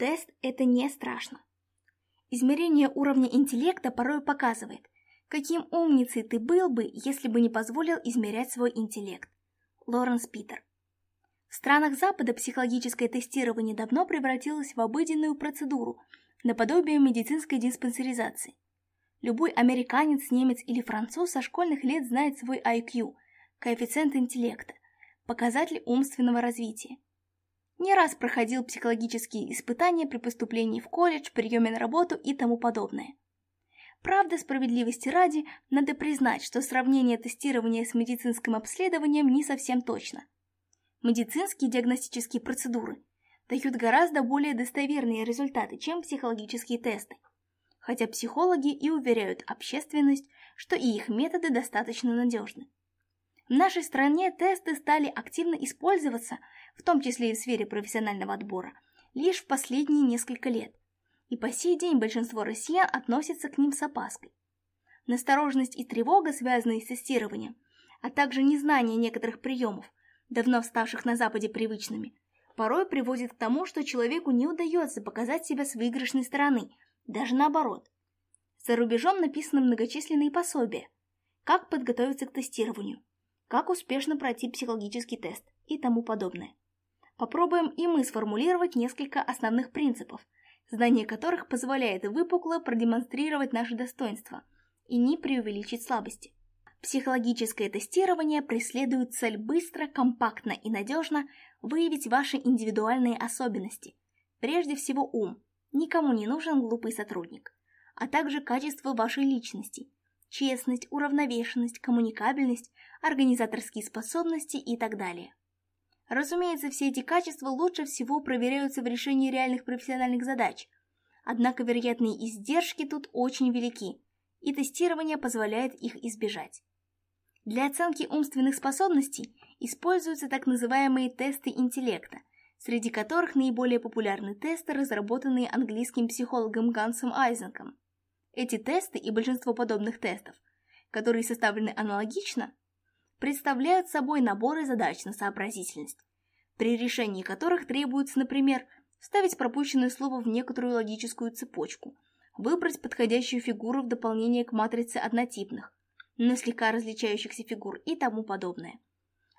Тест – это не страшно. Измерение уровня интеллекта порой показывает, каким умницей ты был бы, если бы не позволил измерять свой интеллект. Лоренс Питер. В странах Запада психологическое тестирование давно превратилось в обыденную процедуру, наподобие медицинской диспансеризации. Любой американец, немец или француз со школьных лет знает свой IQ – коэффициент интеллекта, показатель умственного развития не раз проходил психологические испытания при поступлении в колледж, приеме на работу и тому подобное. Правда, справедливости ради, надо признать, что сравнение тестирования с медицинским обследованием не совсем точно. Медицинские диагностические процедуры дают гораздо более достоверные результаты, чем психологические тесты. Хотя психологи и уверяют общественность, что и их методы достаточно надежны. В нашей стране тесты стали активно использоваться, в том числе и в сфере профессионального отбора, лишь в последние несколько лет. И по сей день большинство россиян относятся к ним с опаской. Настороженность и тревога, связанные с тестированием, а также незнание некоторых приемов, давно вставших на Западе привычными, порой приводит к тому, что человеку не удается показать себя с выигрышной стороны, даже наоборот. За рубежом написаны многочисленные пособия. Как подготовиться к тестированию? как успешно пройти психологический тест и тому подобное. Попробуем и мы сформулировать несколько основных принципов, знание которых позволяет выпукло продемонстрировать наши достоинства и не преувеличить слабости. Психологическое тестирование преследует цель быстро, компактно и надежно выявить ваши индивидуальные особенности. Прежде всего ум, никому не нужен глупый сотрудник, а также качество вашей личности – честность, уравновешенность, коммуникабельность, организаторские способности и так далее. Разумеется, все эти качества лучше всего проверяются в решении реальных профессиональных задач, однако вероятные издержки тут очень велики, и тестирование позволяет их избежать. Для оценки умственных способностей используются так называемые тесты интеллекта, среди которых наиболее популярны тесты, разработанные английским психологом Гансом Айзенком. Эти тесты и большинство подобных тестов, которые составлены аналогично, представляют собой наборы задач на сообразительность, при решении которых требуется, например, вставить пропущенное слово в некоторую логическую цепочку, выбрать подходящую фигуру в дополнение к матрице однотипных, но слегка различающихся фигур и тому подобное.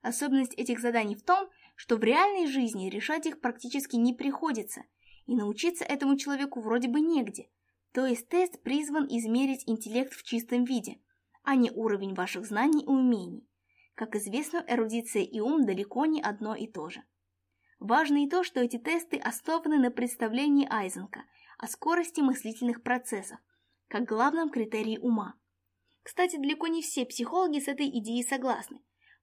Особенность этих заданий в том, что в реальной жизни решать их практически не приходится, и научиться этому человеку вроде бы негде – то есть тест призван измерить интеллект в чистом виде, а не уровень ваших знаний и умений. Как известно, эрудиция и ум далеко не одно и то же. Важно и то, что эти тесты основаны на представлении Айзенка о скорости мыслительных процессов, как главном критерии ума. Кстати, далеко не все психологи с этой идеей согласны.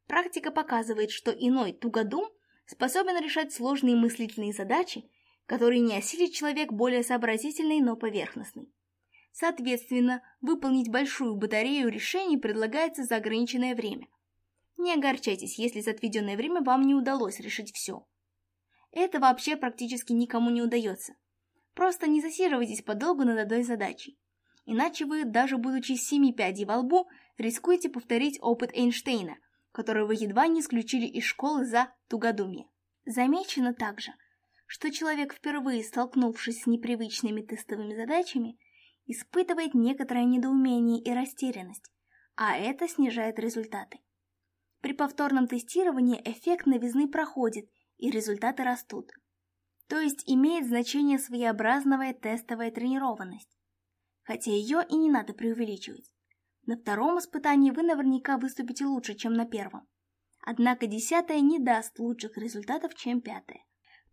Практика показывает, что иной тугодум способен решать сложные мыслительные задачи который не осилит человек более сообразительный, но поверхностный. Соответственно, выполнить большую батарею решений предлагается за ограниченное время. Не огорчайтесь, если за отведенное время вам не удалось решить все. Это вообще практически никому не удается. Просто не засиживайтесь подолгу над одной задачей. Иначе вы, даже будучи с семи пядей во лбу, рискуете повторить опыт Эйнштейна, который вы едва не исключили из школы за тугодумие. Замечено также – что человек, впервые столкнувшись с непривычными тестовыми задачами, испытывает некоторое недоумение и растерянность, а это снижает результаты. При повторном тестировании эффект новизны проходит, и результаты растут. То есть имеет значение своеобразная тестовая тренированность. Хотя ее и не надо преувеличивать. На втором испытании вы наверняка выступите лучше, чем на первом. Однако десятое не даст лучших результатов, чем пятое.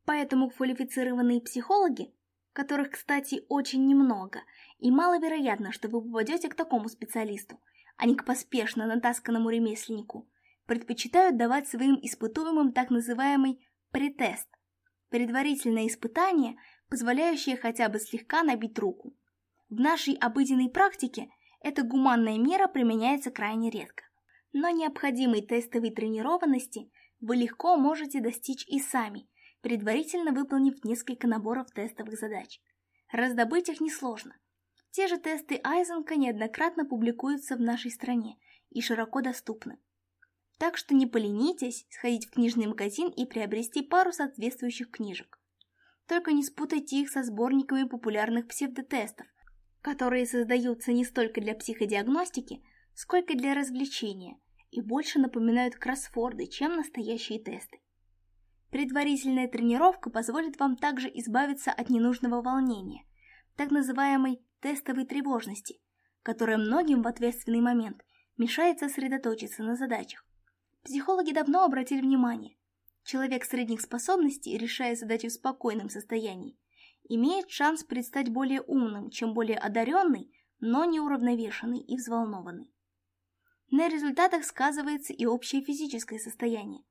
Поэтому квалифицированные психологи, которых, кстати, очень немного, и маловероятно, что вы попадете к такому специалисту, а не к поспешно натасканному ремесленнику, предпочитают давать своим испытуемым так называемый претест – предварительное испытание, позволяющее хотя бы слегка набить руку. В нашей обыденной практике эта гуманная мера применяется крайне редко. Но необходимой тестовой тренированности вы легко можете достичь и сами – предварительно выполнив несколько наборов тестовых задач. Раздобыть их несложно. Те же тесты Айзенка неоднократно публикуются в нашей стране и широко доступны. Так что не поленитесь сходить в книжный магазин и приобрести пару соответствующих книжек. Только не спутайте их со сборниками популярных псевдотестов, которые создаются не столько для психодиагностики, сколько для развлечения и больше напоминают кроссфорды, чем настоящие тесты. Предварительная тренировка позволит вам также избавиться от ненужного волнения, так называемой тестовой тревожности, которая многим в ответственный момент мешает сосредоточиться на задачах. Психологи давно обратили внимание, человек средних способностей, решая задачи в спокойном состоянии, имеет шанс предстать более умным, чем более одаренный, но неуравновешенный и взволнованный. На результатах сказывается и общее физическое состояние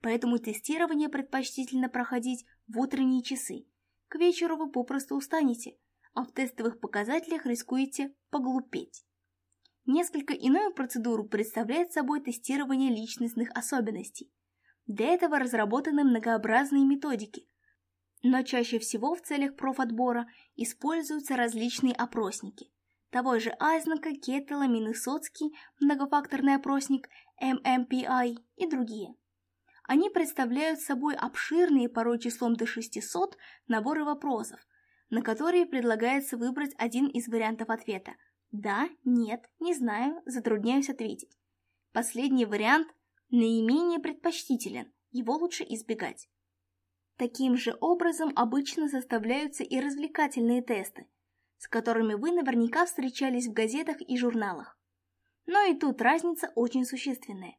поэтому тестирование предпочтительно проходить в утренние часы. К вечеру вы попросту устанете, а в тестовых показателях рискуете поглупеть. Несколько иную процедуру представляет собой тестирование личностных особенностей. Для этого разработаны многообразные методики, но чаще всего в целях профотбора используются различные опросники. Того же Айзнака, Кеттела, Миннесоцкий, многофакторный опросник, MMPI и другие. Они представляют собой обширные, порой числом до 600, наборы вопросов, на которые предлагается выбрать один из вариантов ответа. Да, нет, не знаю, затрудняюсь ответить. Последний вариант наименее предпочтителен, его лучше избегать. Таким же образом обычно составляются и развлекательные тесты, с которыми вы наверняка встречались в газетах и журналах. Но и тут разница очень существенная.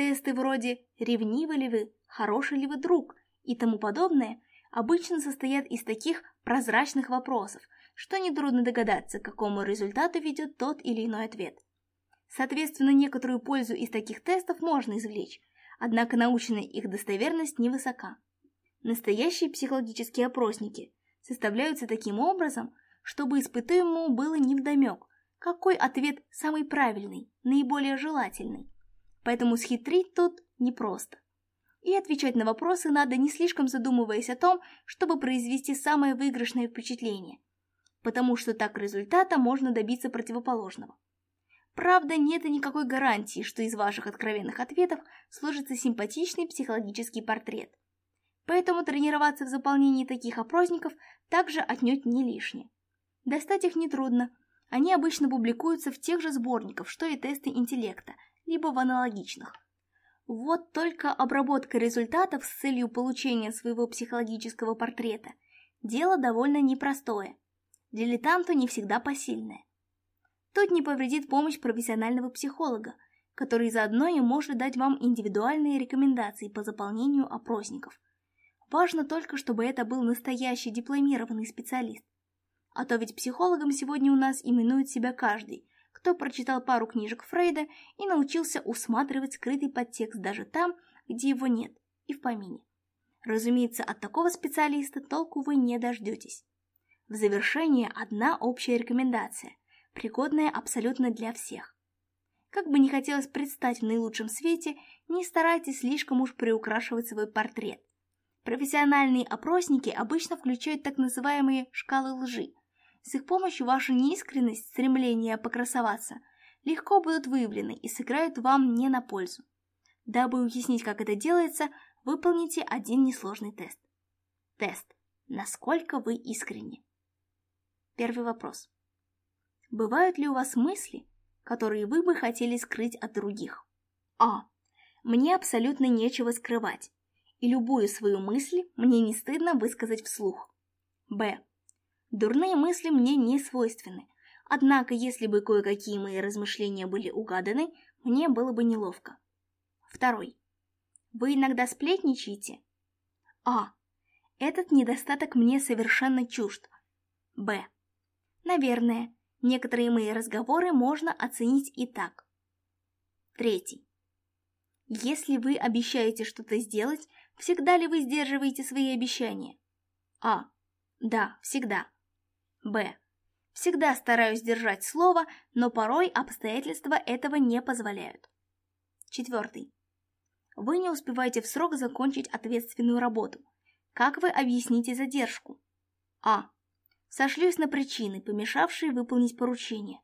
Тесты вроде «Ревнивы ли вы?», «Хороший ли вы друг?» и тому подобное обычно состоят из таких прозрачных вопросов, что нетрудно догадаться, к какому результату ведет тот или иной ответ. Соответственно, некоторую пользу из таких тестов можно извлечь, однако научная их достоверность невысока. Настоящие психологические опросники составляются таким образом, чтобы испытуемому было невдомек, какой ответ самый правильный, наиболее желательный поэтому схитрить тут непросто. И отвечать на вопросы надо, не слишком задумываясь о том, чтобы произвести самое выигрышное впечатление, потому что так результата можно добиться противоположного. Правда, нет и никакой гарантии, что из ваших откровенных ответов сложится симпатичный психологический портрет. Поэтому тренироваться в заполнении таких опросников также отнюдь не лишнее. Достать их нетрудно, они обычно публикуются в тех же сборниках, что и тесты интеллекта – либо в аналогичных. Вот только обработка результатов с целью получения своего психологического портрета – дело довольно непростое, дилетанту не всегда посильное. Тут не повредит помощь профессионального психолога, который заодно и может дать вам индивидуальные рекомендации по заполнению опросников. Важно только, чтобы это был настоящий дипломированный специалист. А то ведь психологом сегодня у нас именует себя каждый, кто прочитал пару книжек Фрейда и научился усматривать скрытый подтекст даже там, где его нет, и в помине. Разумеется, от такого специалиста толку вы не дождетесь. В завершение одна общая рекомендация, пригодная абсолютно для всех. Как бы не хотелось предстать в наилучшем свете, не старайтесь слишком уж приукрашивать свой портрет. Профессиональные опросники обычно включают так называемые «шкалы лжи», с их помощью ваша неискренность, стремление покрасоваться легко будут выявлены и сыграют вам не на пользу. Дабы уяснить, как это делается, выполните один несложный тест. Тест. Насколько вы искренни? Первый вопрос. Бывают ли у вас мысли, которые вы бы хотели скрыть от других? А. Мне абсолютно нечего скрывать, и любую свою мысль мне не стыдно высказать вслух. Б. Дурные мысли мне не свойственны. Однако, если бы кое-какие мои размышления были угаданы, мне было бы неловко. Второй. Вы иногда сплетничаете? А. Этот недостаток мне совершенно чужд. Б. Наверное, некоторые мои разговоры можно оценить и так. Третий. Если вы обещаете что-то сделать, всегда ли вы сдерживаете свои обещания? А. Да, всегда. Б. Всегда стараюсь держать слово, но порой обстоятельства этого не позволяют. Четвертый. Вы не успеваете в срок закончить ответственную работу. Как вы объясните задержку? А. Сошлюсь на причины, помешавшие выполнить поручение.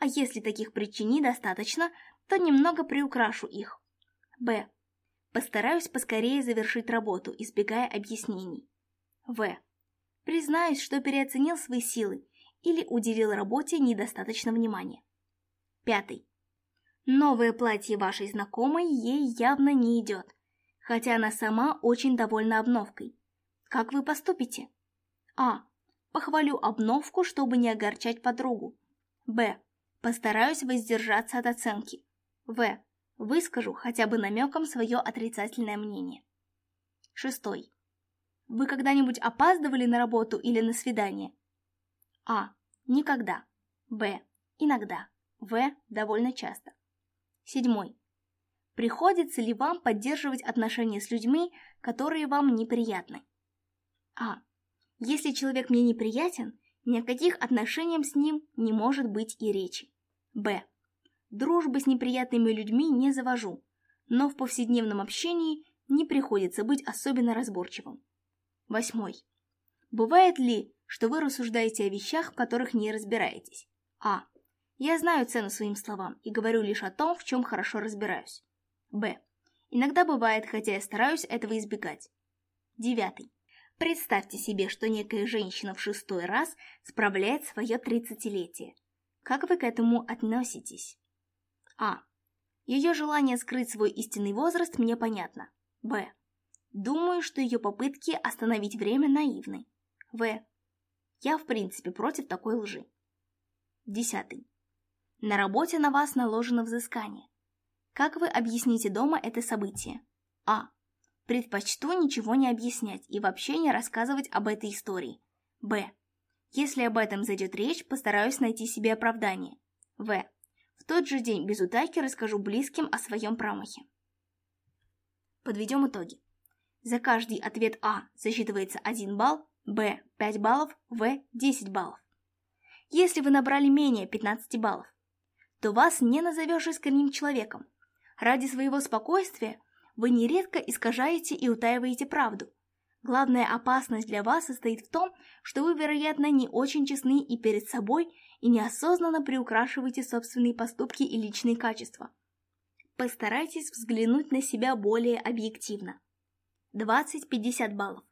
А если таких причин недостаточно, то немного приукрашу их. Б. Постараюсь поскорее завершить работу, избегая объяснений. В. Признаюсь, что переоценил свои силы или уделил работе недостаточно внимания. Пятый. Новое платье вашей знакомой ей явно не идет, хотя она сама очень довольна обновкой. Как вы поступите? А. Похвалю обновку, чтобы не огорчать подругу. Б. Постараюсь воздержаться от оценки. В. Выскажу хотя бы намеком свое отрицательное мнение. Шестой. Вы когда-нибудь опаздывали на работу или на свидание? А. Никогда. Б. Иногда. В. Довольно часто. Седьмой. Приходится ли вам поддерживать отношения с людьми, которые вам неприятны? А. Если человек мне неприятен, ни о каких отношениях с ним не может быть и речи. Б. Дружбы с неприятными людьми не завожу, но в повседневном общении не приходится быть особенно разборчивым. Восьмой. Бывает ли, что вы рассуждаете о вещах, в которых не разбираетесь? А. Я знаю цену своим словам и говорю лишь о том, в чем хорошо разбираюсь. Б. Иногда бывает, хотя я стараюсь этого избегать. Девятый. Представьте себе, что некая женщина в шестой раз справляет свое тридцатилетие. Как вы к этому относитесь? А. Ее желание скрыть свой истинный возраст мне понятно. Б. Думаю, что ее попытки остановить время наивны. В. Я в принципе против такой лжи. Десятый. На работе на вас наложено взыскание. Как вы объясните дома это событие? А. Предпочту ничего не объяснять и вообще не рассказывать об этой истории. Б. Если об этом зайдет речь, постараюсь найти себе оправдание. В. В тот же день без утайки расскажу близким о своем промахе. Подведем итоги. За каждый ответ А засчитывается 1 балл, Б – 5 баллов, В – 10 баллов. Если вы набрали менее 15 баллов, то вас не назовешь искренним человеком. Ради своего спокойствия вы нередко искажаете и утаиваете правду. Главная опасность для вас состоит в том, что вы, вероятно, не очень честны и перед собой, и неосознанно приукрашиваете собственные поступки и личные качества. Постарайтесь взглянуть на себя более объективно. 20-50 баллов.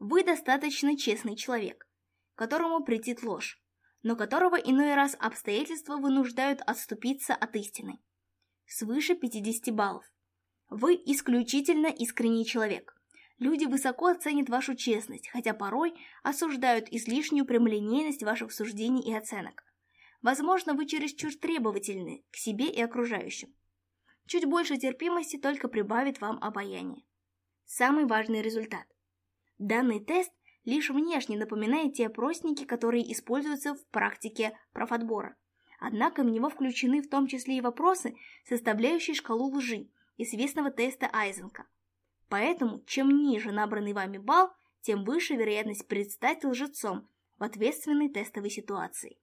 Вы достаточно честный человек, которому претит ложь, но которого иной раз обстоятельства вынуждают отступиться от истины. Свыше 50 баллов. Вы исключительно искренний человек. Люди высоко оценят вашу честность, хотя порой осуждают излишнюю прямолинейность ваших суждений и оценок. Возможно, вы чересчур требовательны к себе и окружающим. Чуть больше терпимости только прибавит вам обаяние. Самый важный результат. Данный тест лишь внешне напоминает те опросники, которые используются в практике профотбора. Однако в него включены в том числе и вопросы, составляющие шкалу лжи, известного теста Айзенка. Поэтому, чем ниже набранный вами балл, тем выше вероятность предстать лжецом в ответственной тестовой ситуации.